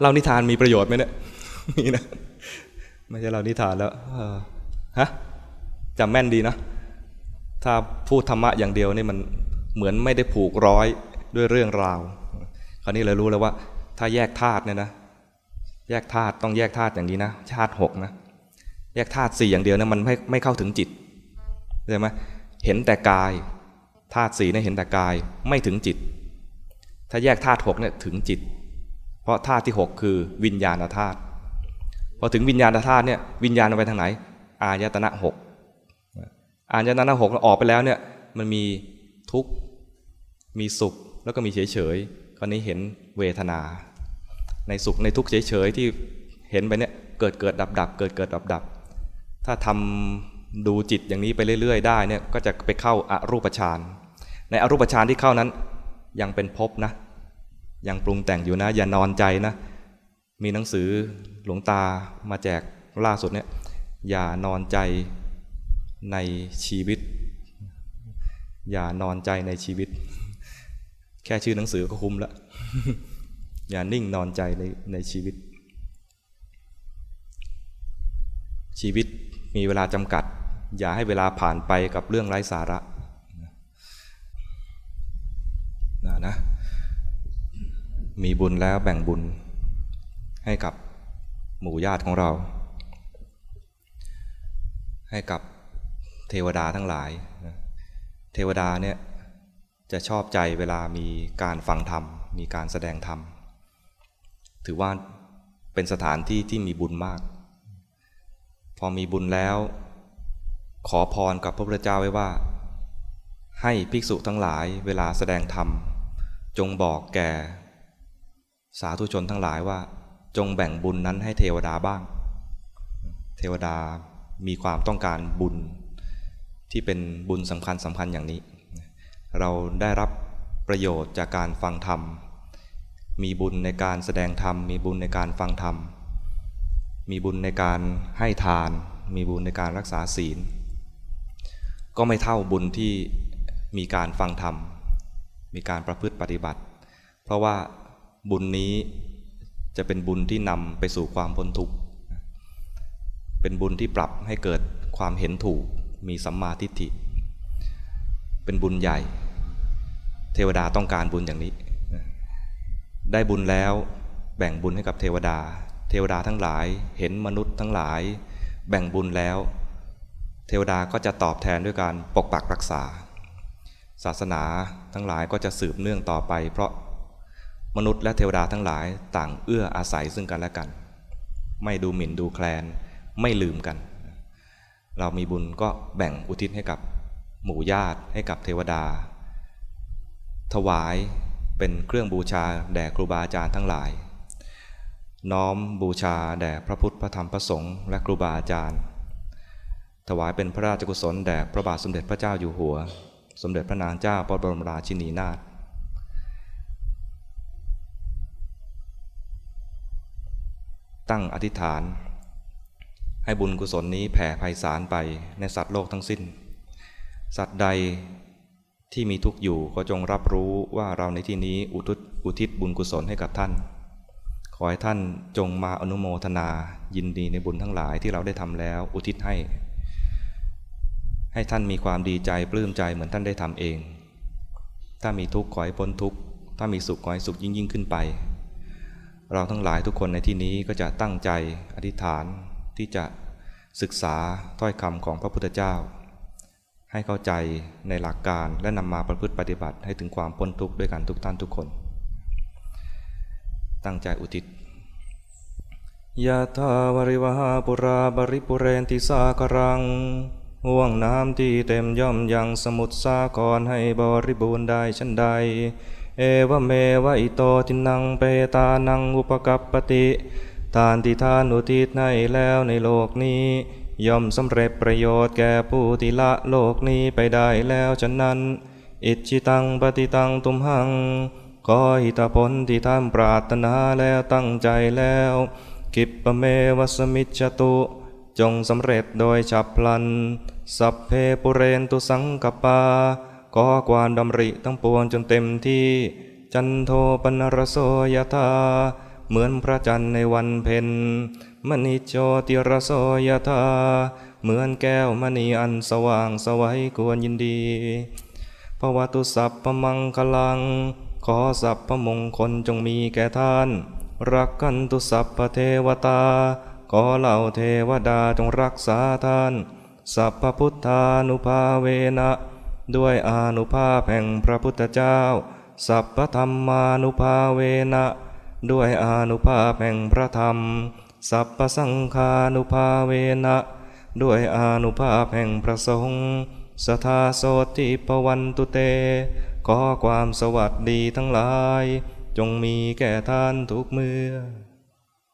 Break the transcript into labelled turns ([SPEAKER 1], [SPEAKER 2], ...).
[SPEAKER 1] เล่านิทานมีประโยชน์ไหมเนี่ยมีนะไม่ใช่เล่านิทานแล้วฮะจำแม่นดีนะ ถ้าพูดธรรมะอย่างเดียวนี่มันเหมือนไม่ได้ผูกร้อยด้วยเรื่องราว คราวนี้เลยรู้แล้วว่า ถ้าแยกธาตุเนี่ยนะ แยกธาตุต้องแยกธาตุอย่างนี้นะธาตุหกนะแยกธาตุสี่อย่างเดียวนะมันไม่ไม่เข้าถึงจิตใช่ไหมเห็นแต่กายธาตุสี่เนี่ยเห็นแต่กายไม่ถึงจิต ถ้าแยกธาตุหกเนี่ยถึงจิต เพราะธาตุที่หกคือวิญญาณธาตุพอถึงวิญญาณธาตุเนี่ยวิญญาณไปทางไหน อายตนะหกอายตนะหกออกไปแล้วเนี่ยมันมีทุกข์มีสุขแล้วก็มีเฉยเฉยคราวนี้เห็นเวทนา ในสุขในทุกข์เฉยเฉยที่เห็นไปเนี่ยเกิดเกิดดับดับเกิดเกิดดับดับถ้าทำดูจิตอย่างนี้ไปเรื่อยๆ ได้เนี่ยก็จะไปเข้าอารูปฌานในอรูปฌานที่เข้านั้นยังเป็นภพนะ ยังปรุงแต่งอยู่นะ อย่านอนใจนะ มีหนังสือหลวงตามาแจกล่าสุดเนี่ย อย่านอนใจในชีวิต อย่านอนใจในชีวิต แค่ชื่อหนังสือก็คุ้มล้วอย่านิ่งนอนใจในในชีวิต ชีวิตมีเวลาจำกัด อย่าให้เวลาผ่านไปกับเรื่องไร้สาระนะนะ มีบุญแล้วแบ่งบุญให้กับหมู่ญาติของเรา ให้กับเทวดาทั้งหลาย เทวดาเนี่ยจะชอบใจเวลามีการฟังธรรม มีการแสดงธรรม ถือว่าเป็นสถานที่ที่มีบุญมาก พอมีบุญแล้ว ขอพรกับพระพุทธเจ้าไว้ว่า ให้ภิกษุทั้งหลายเวลาแสดงธรรม จงบอกแก่ สาธุชนทั้งหลายว่า จงแบ่งบุญนั้นให้เทวดาบ้าง เทวดามีความต้องการบุญที่เป็นบุญสำคัญสำคัญอย่างนี้ เราได้รับประโยชน์จากการฟังธรรม มีบุญในการแสดงธรรม มีบุญในการฟังธรรม มีบุญในการให้ทาน มีบุญในการรักษาศีล ก็ไม่เท่าบุญที่มีการฟังธรรม มีการประพฤติปฏิบัติ เพราะว่า บุญนี้จะเป็นบุญที่นำไปสู่ความพ้นทุกข์ เป็นบุญที่ปรับให้เกิดความเห็นถูก มีสัมมาทิฏฐิ เป็นบุญใหญ่ เทวดาต้องการบุญอย่างนี้ ได้บุญแล้วแบ่งบุญให้กับเทวดา เทวดาทั้งหลาย เห็นมนุษย์ทั้งหลาย แบ่งบุญแล้ว เทวดาก็จะตอบแทนด้วยการปกปักรักษา ศาสนาทั้งหลายก็จะสืบเนื่องต่อไป เพราะ มนุษย์และเทวดาทั้งหลายต่างเอื้ออาศัยซึ่งกันและกัน ไม่ดูหมิ่นดูแคลนไม่ลืมกัน เรามีบุญก็แบ่งอุทิศให้กับหมู่ญาติให้กับเทวดา ถวายเป็นเครื่องบูชาแด่ครูบาอาจารย์ทั้งหลาย น้อมบูชาแด่พระพุทธพระธรรมพระสงฆ์และครูบาอาจารย์ ถวายเป็นพระราชกุศลแด่พระบาทสมเด็จพระเจ้าอยู่หัว สมเด็จพระนางเจ้าพระบรมราชินีนาถ ตั้งอธิษฐาน ให้บุญกุศลนี้แผ่ไพศาลไปในสัตว์โลกทั้งสิ้น สัตว์ใดที่มีทุกข์อยู่ก็จงรับรู้ว่าเราในที่นี้อุทิศอุทิศบุญกุศลให้กับท่าน ขอให้ท่านจงมาอนุโมทนายินดีในบุญทั้งหลายที่เราได้ทำแล้วอุทิศให้ ให้ท่านมีความดีใจปลื้มใจเหมือนท่านได้ทำเอง ถ้ามีทุกข์ขอให้พ้นทุกข์ถ้ามีสุขขอให้สุขยิ่งยิ่งขึ้นไป เราทั้งหลายทุกคนในที่นี้ก็จะตั้งใจอธิษฐานที่จะศึกษาถ้อยคำของพระพุทธเจ้า ให้เข้าใจในหลักการและนำมาประพฤติปฏิบัติให้ถึงความพ้นทุกข์ด้วยกันทุกท่านทุกคน ตั้งใจอุทิศยะทาวริวหาปุราบริปุเรนติสากรังห่วงน้ำที่เต็มย่อมยังสมุทรสาครให้บริบูรณ์ได้ชันใด เอวเมวะอิโตทินังเปตานังอุปกัปปติทานที่ทานอุทิศให้แล้วในโลกนี้ ย่อมสำเร็จประโยชน์แก่ผู้ที่ละโลกนี้ไปได้แล้วฉะนั้น อิจิตังปฏิตังตุมหังขอหิตาผลที่ท่านปรารถนาแล้วตั้งใจแล้ว กิปปเมวัสมิจจตุ จงสำเร็จโดยฉับพลัน สัพเพปุเรนตุสังกปา ก็ความดำริทั้งปวงจนเต็มที่ จันโทปนรโสยธาเหมือนพระจันทร์ในวันเพ็ญมณิโจติรโสยธาเหมือนแก้วมณีอันสว่างสวัยควรยินดีภวตุสัพพมังคลัง ขอสัพพมงคลจงมีแก่ท่าน รักกันตุสัพพเทวตา ขอเหล่าเทวดาจงรักษาท่าน สัพพพุทธานุภาเวนะ ด้วยอานุภาพแห่งพระพุทธเจ้า สัพพธรรมานุภาเวนะ ด้วยอานุภาพแห่งพระธรรม สัพพสังฆานุภาเวนะ ด้วยอานุภาพแห่งพระสงฆ์สทาโสติปวันตุเต ขอความสวัสดีทั้งหลาย จงมีแก่ท่านทุกเมื่อ